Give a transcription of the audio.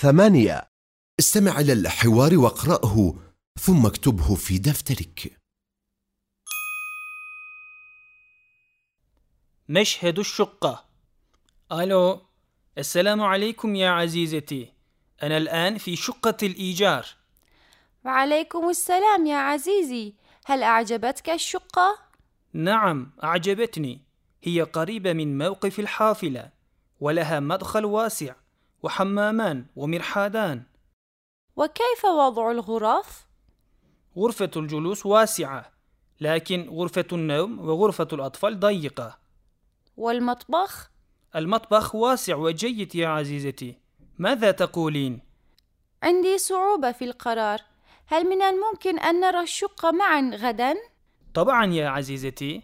ثمانية. استمع إلى الحوار واقرأه ثم اكتبه في دفترك. مشهد الشقة. ألو السلام عليكم يا عزيزتي. أنا الآن في شقة الإيجار. وعليكم السلام يا عزيزي. هل أعجبتك الشقة؟ نعم أعجبتني. هي قريبة من موقف الحافلة ولها مدخل واسع. وحمامان ومرحاضان وكيف وضع الغرف؟ غرفة الجلوس واسعة لكن غرفة النوم وغرفة الأطفال ضيقة والمطبخ؟ المطبخ واسع وجيد يا عزيزتي ماذا تقولين؟ عندي صعوبة في القرار هل من الممكن أن نرى الشقة معا غدا؟ طبعا يا عزيزتي